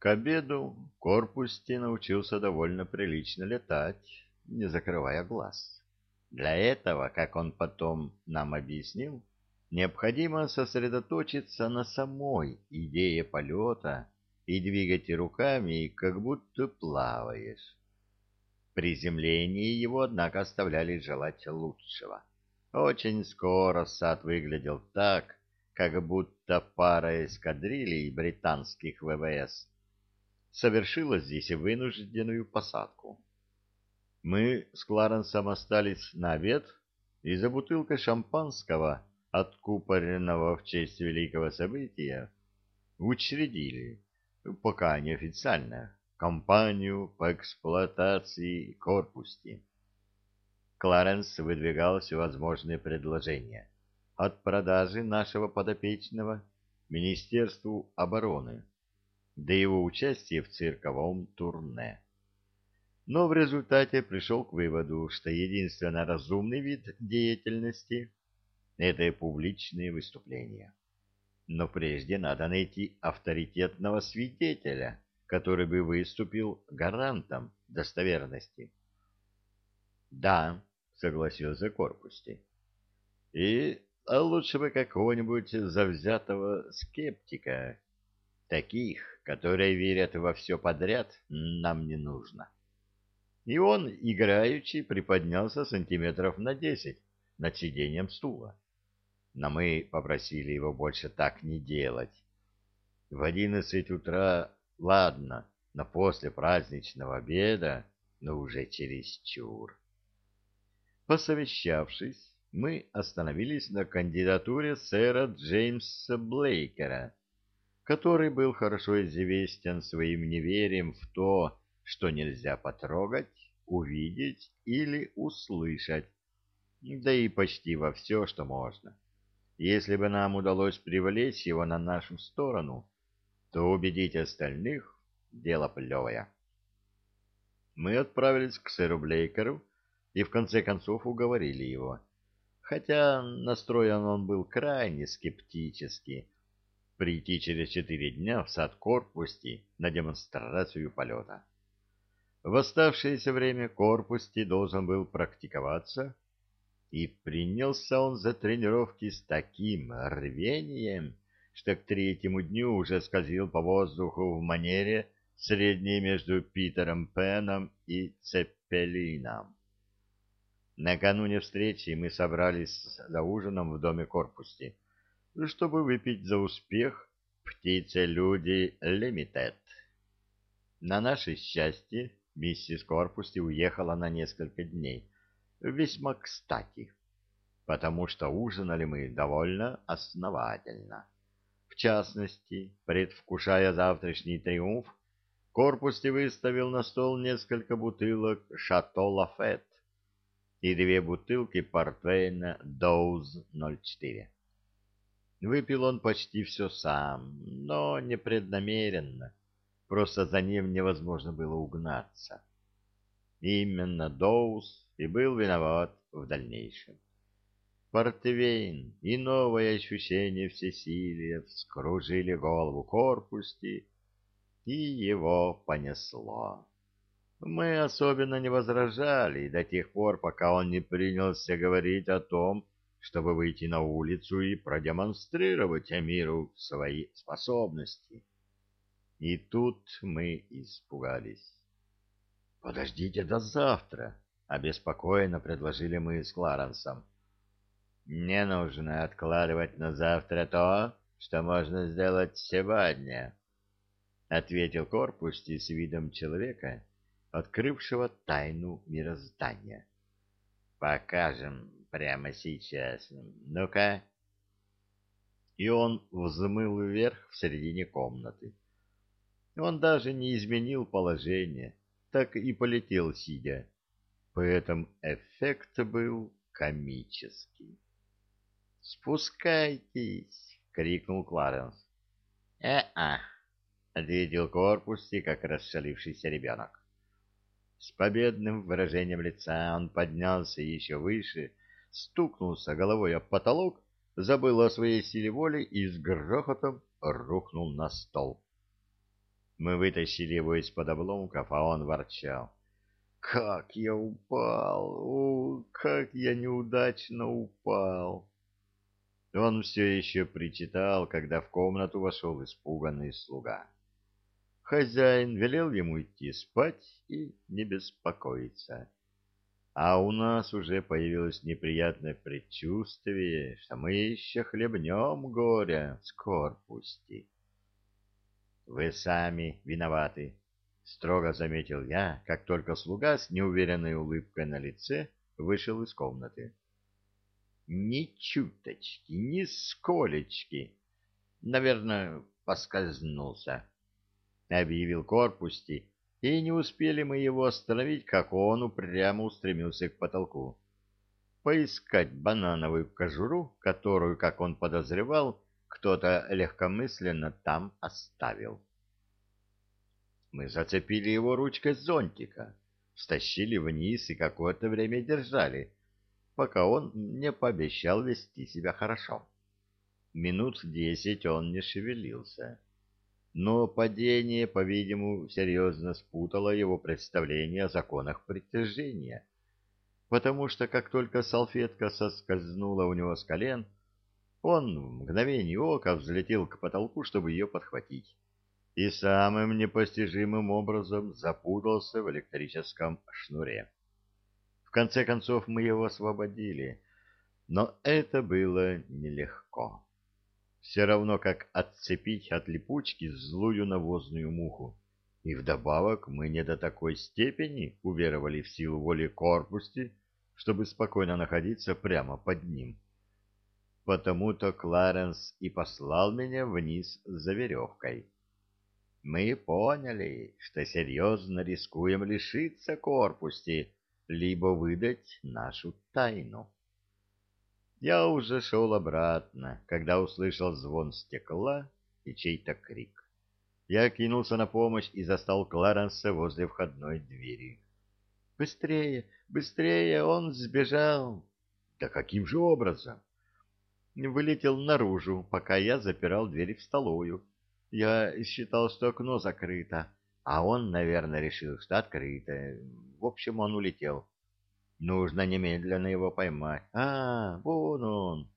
К обеду корпусте научился довольно прилично летать, не закрывая глаз. Для этого, как он потом нам объяснил, необходимо сосредоточиться на самой идее полета и двигать руками, как будто плаваешь. Приземление его, однако, оставляли желать лучшего. Очень скоро сад выглядел так, как будто пара эскадрилей британских ВВС совершила здесь вынужденную посадку. Мы с Кларенсом остались на обед, и за бутылкой шампанского, откупоренного в честь великого события, учредили, пока неофициально, компанию по эксплуатации корпусти. Кларенс выдвигал всевозможные предложения от продажи нашего подопечного Министерству обороны до его участия в цирковом турне. Но в результате пришел к выводу, что единственно разумный вид деятельности – это публичные выступления. Но прежде надо найти авторитетного свидетеля, который бы выступил гарантом достоверности. «Да», — согласился Корпусти, — «и лучше бы какого-нибудь завзятого скептика, таких, которые верят во все подряд, нам не нужно». И он, играючи, приподнялся сантиметров на десять над сиденьем стула. Но мы попросили его больше так не делать. В одиннадцать утра, ладно, но после праздничного обеда, но уже чересчур. Посовещавшись, мы остановились на кандидатуре сэра Джеймса Блейкера, который был хорошо известен своим неверием в то, что нельзя потрогать, увидеть или услышать, да и почти во все, что можно. Если бы нам удалось привлечь его на нашу сторону, то убедить остальных — дело плевое. Мы отправились к сэру Блейкеру и в конце концов уговорили его. Хотя настроен он был крайне скептически, прийти через четыре дня в сад корпусти на демонстрацию полета. В оставшееся время корпусти должен был практиковаться, и принялся он за тренировки с таким рвением, что к третьему дню уже скользил по воздуху в манере средней между Питером Пеном и Цеппелином. Накануне встречи мы собрались за ужином в доме корпусти, чтобы выпить за успех птицы-люди Лимитед. На наше счастье, миссис Корпусти уехала на несколько дней. Весьма кстати, потому что ужинали мы довольно основательно. В частности, предвкушая завтрашний триумф, Корпусти выставил на стол несколько бутылок «Шато Лафет» и две бутылки портвейна «Доуз 04». Выпил он почти все сам, но непреднамеренно просто за ним невозможно было угнаться. Именно Доус и был виноват в дальнейшем. Портвейн и новое ощущение всесилия вскружили голову корпусти, и его понесло. Мы особенно не возражали до тех пор, пока он не принялся говорить о том, чтобы выйти на улицу и продемонстрировать миру свои способности. И тут мы испугались. «Подождите до завтра», — обеспокоенно предложили мы с Кларенсом. «Не нужно откладывать на завтра то, что можно сделать сегодня», — ответил Корпусти с видом человека, открывшего тайну мироздания. «Покажем прямо сейчас. Ну-ка». И он взмыл вверх в середине комнаты. Он даже не изменил положение, так и полетел сидя. Поэтому эффект был комический. «Спускайтесь!» — крикнул Кларенс. «Э-а!» — ответил корпусе, как расшалившийся ребенок. С победным выражением лица он поднялся еще выше, стукнулся головой об потолок, забыл о своей силе воли и с грохотом рухнул на стол. Мы вытащили его из-под обломков, а он ворчал. «Как я упал! О, как я неудачно упал!» Он все еще причитал, когда в комнату вошел испуганный слуга. Хозяин велел ему идти спать и не беспокоиться. А у нас уже появилось неприятное предчувствие, что мы еще хлебнем горя с корпусти. Вы сами виноваты, — строго заметил я, как только слуга с неуверенной улыбкой на лице вышел из комнаты. Ни чуточки, ни сколечки. Наверное, поскользнулся, — объявил корпусти, и не успели мы его остановить, как он упрямо устремился к потолку. Поискать банановую кожуру, которую, как он подозревал, кто-то легкомысленно там оставил. Мы зацепили его ручкой зонтика, стащили вниз и какое-то время держали, пока он не пообещал вести себя хорошо. Минут десять он не шевелился но падение, по-видимому, серьезно спутало его представление о законах притяжения, потому что как только салфетка соскользнула у него с колен, он в мгновение ока взлетел к потолку, чтобы ее подхватить, и самым непостижимым образом запутался в электрическом шнуре. В конце концов мы его освободили, но это было нелегко. Все равно, как отцепить от липучки злую навозную муху. И вдобавок мы не до такой степени уверовали в силу воли корпусе, чтобы спокойно находиться прямо под ним. Потому-то Кларенс и послал меня вниз за веревкой. Мы поняли, что серьезно рискуем лишиться корпусе, либо выдать нашу тайну. Я уже шел обратно, когда услышал звон стекла и чей-то крик. Я кинулся на помощь и застал Кларенса возле входной двери. «Быстрее, быстрее, он сбежал!» «Да каким же образом?» Вылетел наружу, пока я запирал дверь в столовую. Я считал, что окно закрыто, а он, наверное, решил, что открыто. В общем, он улетел. Нужно немедленно его поймать. А, вон он.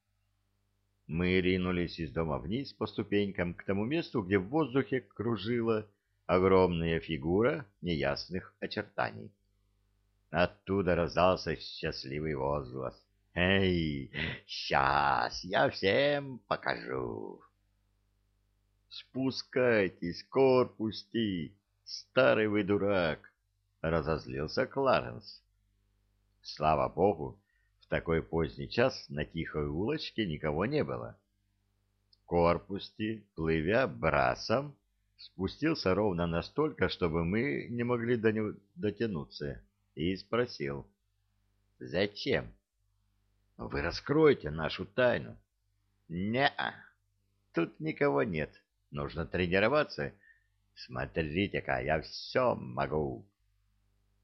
Мы ринулись из дома вниз по ступенькам к тому месту, где в воздухе кружила огромная фигура неясных очертаний. Оттуда раздался счастливый возглас. «Эй, сейчас я всем покажу!» «Спускайтесь, корпусти, старый вы дурак!» — разозлился Кларенс. Слава богу, в такой поздний час на тихой улочке никого не было. Корпусти, плывя брасом, спустился ровно настолько, чтобы мы не могли до него дотянуться, и спросил. «Зачем?» «Вы раскроете нашу тайну». «Не-а, тут никого нет, нужно тренироваться. Смотрите-ка, я все могу».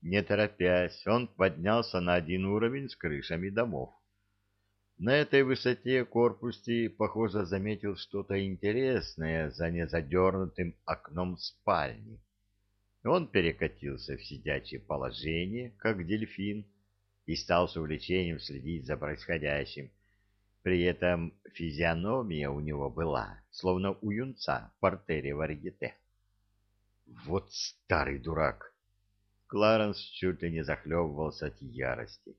Не торопясь, он поднялся на один уровень с крышами домов. На этой высоте корпусе, похоже, заметил что-то интересное за незадернутым окном спальни. Он перекатился в сидячее положение, как дельфин, и стал с увлечением следить за происходящим. При этом физиономия у него была, словно у юнца в портере варьете. «Вот старый дурак!» Кларенс чуть ли не захлебывался от ярости.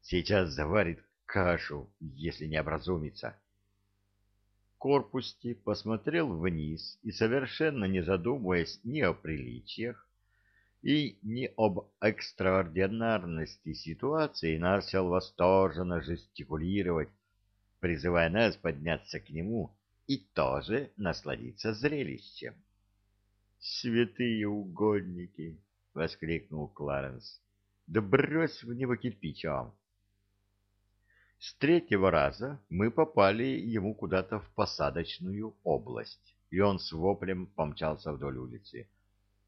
Сейчас заварит кашу, если не образумится. Корпусти посмотрел вниз и, совершенно не задумываясь ни о приличиях и ни об экстраординарности ситуации, начал восторженно жестикулировать, призывая нас подняться к нему и тоже насладиться зрелищем. «Святые угодники!» — воскликнул Кларенс. «Да брось в него кирпичом!» С третьего раза мы попали ему куда-то в посадочную область, и он с воплем помчался вдоль улицы.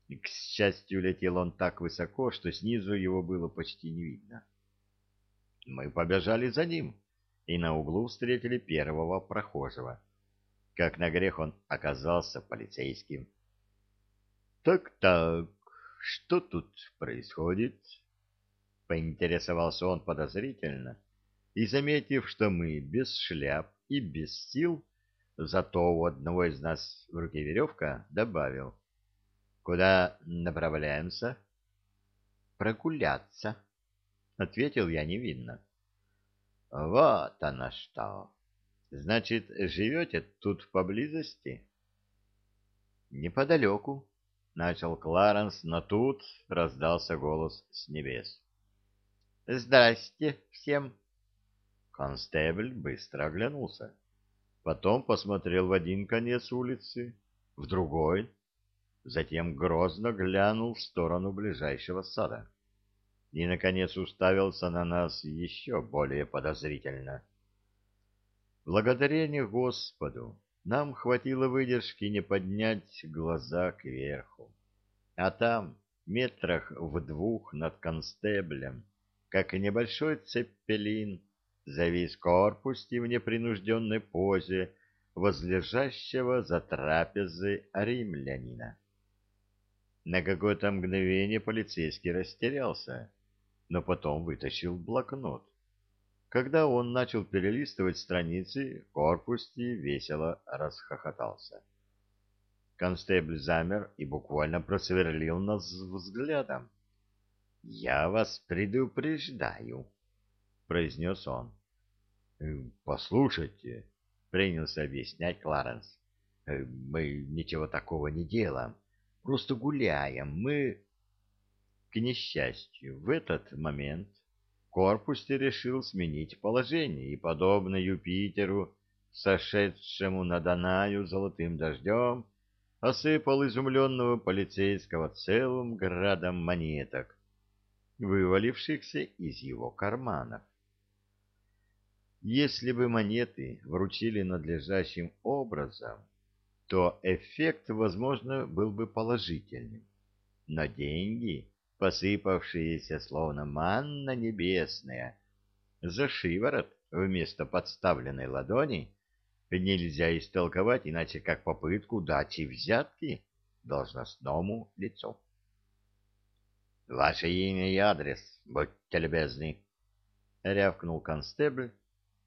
И, к счастью, летел он так высоко, что снизу его было почти не видно. Мы побежали за ним, и на углу встретили первого прохожего. Как на грех он оказался полицейским. Так-так, что тут происходит? Поинтересовался он подозрительно и, заметив, что мы без шляп и без сил, зато у одного из нас в руке веревка, добавил. Куда направляемся? Прогуляться, ответил я невинно. Вот оно что. Значит, живете тут поблизости? Неподалеку, начал Кларенс, но тут раздался голос с небес. Здрасте всем. Констебль быстро оглянулся. Потом посмотрел в один конец улицы, в другой, затем грозно глянул в сторону ближайшего сада и, наконец, уставился на нас еще более подозрительно. Благодарение Господу нам хватило выдержки не поднять глаза кверху. А там, метрах в двух над констеблем, как небольшой цепелин, завис корпус в непринужденной позе возлежащего за трапезой римлянина. На какое-то мгновение полицейский растерялся, но потом вытащил блокнот. Когда он начал перелистывать страницы, Корпусти весело расхохотался. Констебль замер и буквально просверлил нас взглядом. — Я вас предупреждаю, — произнес он. «Э, — Послушайте, — принялся объяснять Кларенс, э, — мы ничего такого не делаем. Просто гуляем. Мы... К несчастью, в этот момент Корпусти решил сменить положение и, подобно Юпитеру, сошедшему на Данаю золотым дождем, осыпал изумленного полицейского целым градом монеток, вывалившихся из его карманов. Если бы монеты вручили надлежащим образом, то эффект, возможно, был бы положительным. Но деньги, посыпавшиеся словно манна небесная, за шиворот вместо подставленной ладони, нельзя истолковать иначе как попытку дачи взятки должностному лицу. «Ваше имя и адрес, будьте любезны», — рявкнул констебль,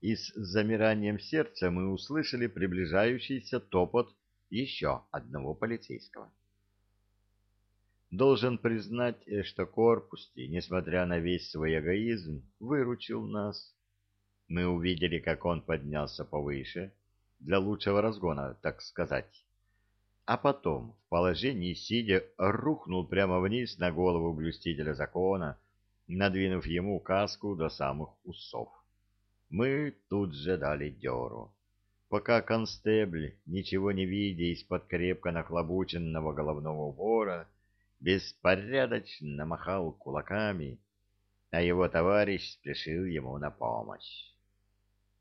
и с замиранием сердца мы услышали приближающийся топот еще одного полицейского. Должен признать, что Корпусти, несмотря на весь свой эгоизм, выручил нас. Мы увидели, как он поднялся повыше, для лучшего разгона, так сказать. А потом, в положении сидя, рухнул прямо вниз на голову блюстителя закона, надвинув ему каску до самых усов. Мы тут же дали дёру пока констебль, ничего не видя из-под крепко нахлобученного головного убора, беспорядочно махал кулаками, а его товарищ спешил ему на помощь.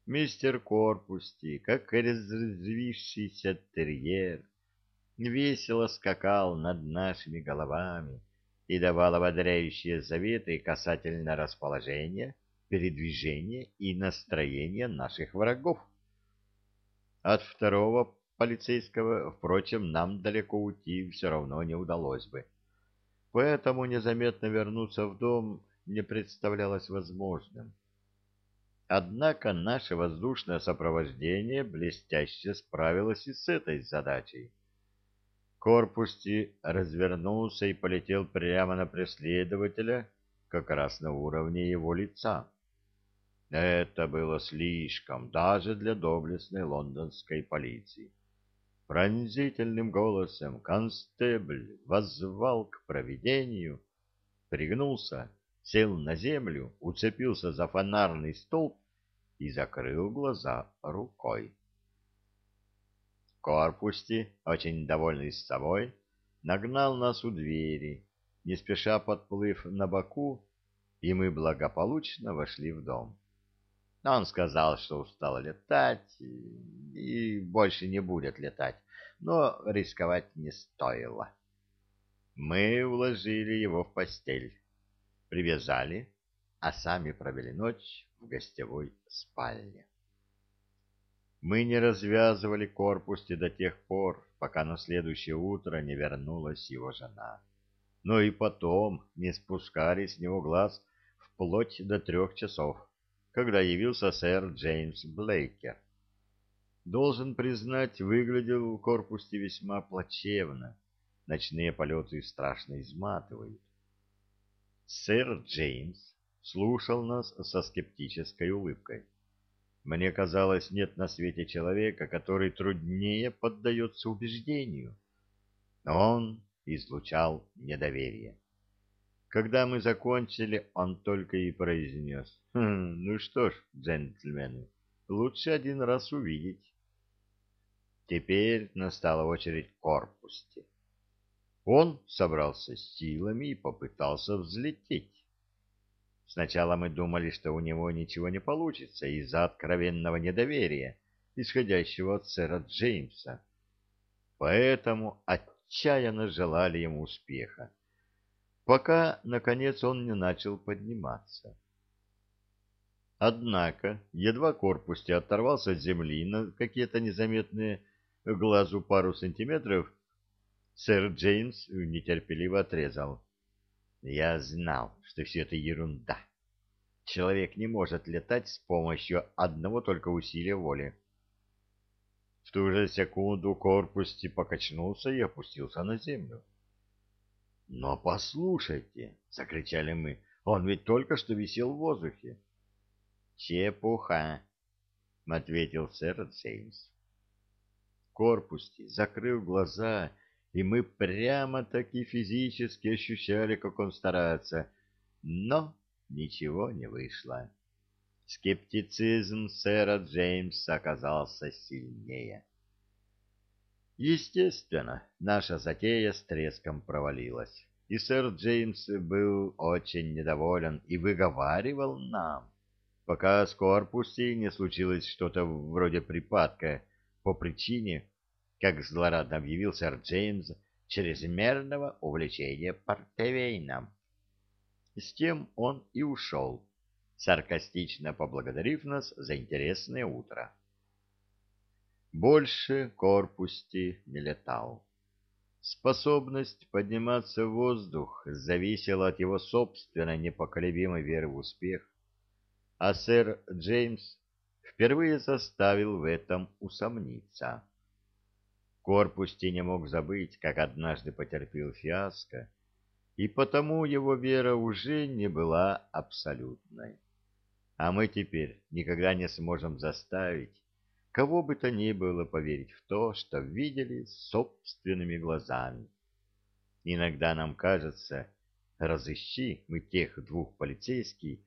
Мистер Корпусти, как разрезвившийся терьер, весело скакал над нашими головами и давал ободряющие заветы касательно расположения, передвижения и настроения наших врагов. От второго полицейского, впрочем, нам далеко уйти все равно не удалось бы. Поэтому незаметно вернуться в дом не представлялось возможным. Однако наше воздушное сопровождение блестяще справилось и с этой задачей. Корпусти развернулся и полетел прямо на преследователя, как раз на уровне его лица. Это было слишком даже для доблестной лондонской полиции. Пронзительным голосом констебль воззвал к провидению, пригнулся, сел на землю, уцепился за фонарный столб и закрыл глаза рукой. Корпусти, очень довольный с собой, нагнал нас у двери, не спеша подплыв на боку, и мы благополучно вошли в дом. Он сказал, что устал летать и больше не будет летать, но рисковать не стоило. Мы уложили его в постель, привязали, а сами провели ночь в гостевой спальне. Мы не развязывали корпусе до тех пор, пока на следующее утро не вернулась его жена. Но и потом не спускали с него глаз вплоть до трех часов, когда явился сэр Джеймс Блейкер. Должен признать, выглядел в корпусе весьма плачевно. Ночные полеты страшно изматывают. Сэр Джеймс слушал нас со скептической улыбкой. Мне казалось, нет на свете человека, который труднее поддается убеждению. Он излучал недоверие. Когда мы закончили, он только и произнес. «Хм, «Ну что ж, джентльмены, лучше один раз увидеть». Теперь настала очередь корпусти. Он собрался с силами и попытался взлететь. Сначала мы думали, что у него ничего не получится из-за откровенного недоверия, исходящего от сэра Джеймса. Поэтому отчаянно желали ему успеха, пока, наконец, он не начал подниматься. Однако, едва корпус оторвался от земли на какие-то незаметные глазу пару сантиметров, сэр Джеймс нетерпеливо отрезал. Я знал, что все это ерунда. Человек не может летать с помощью одного только усилия воли. В ту же секунду корпус покачнулся и опустился на землю. «Но послушайте!» — закричали мы. «Он ведь только что висел в воздухе!» «Чепуха!» — ответил сэр Джеймс. Корпусти закрыл глаза и мы прямо-таки физически ощущали, как он старается, но ничего не вышло. Скептицизм сэра Джеймса оказался сильнее. Естественно, наша затея с треском провалилась, и сэр Джеймс был очень недоволен и выговаривал нам, пока с корпусе не случилось что-то вроде припадка по причине, как злорадно объявил сэр Джеймс, чрезмерного увлечения портвейном. С тем он и ушел, саркастично поблагодарив нас за интересное утро. Больше корпусти не летал. Способность подниматься в воздух зависела от его собственной непоколебимой веры в успех, а сэр Джеймс впервые заставил в этом усомниться. Корпусти не мог забыть, как однажды потерпел фиаско, и потому его вера уже не была абсолютной. А мы теперь никогда не сможем заставить кого бы то ни было поверить в то, что видели собственными глазами. Иногда нам кажется, разыщи мы тех двух полицейских,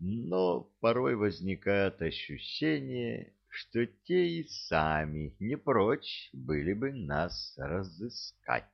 но порой возникает ощущение, что те и сами не прочь были бы нас разыскать.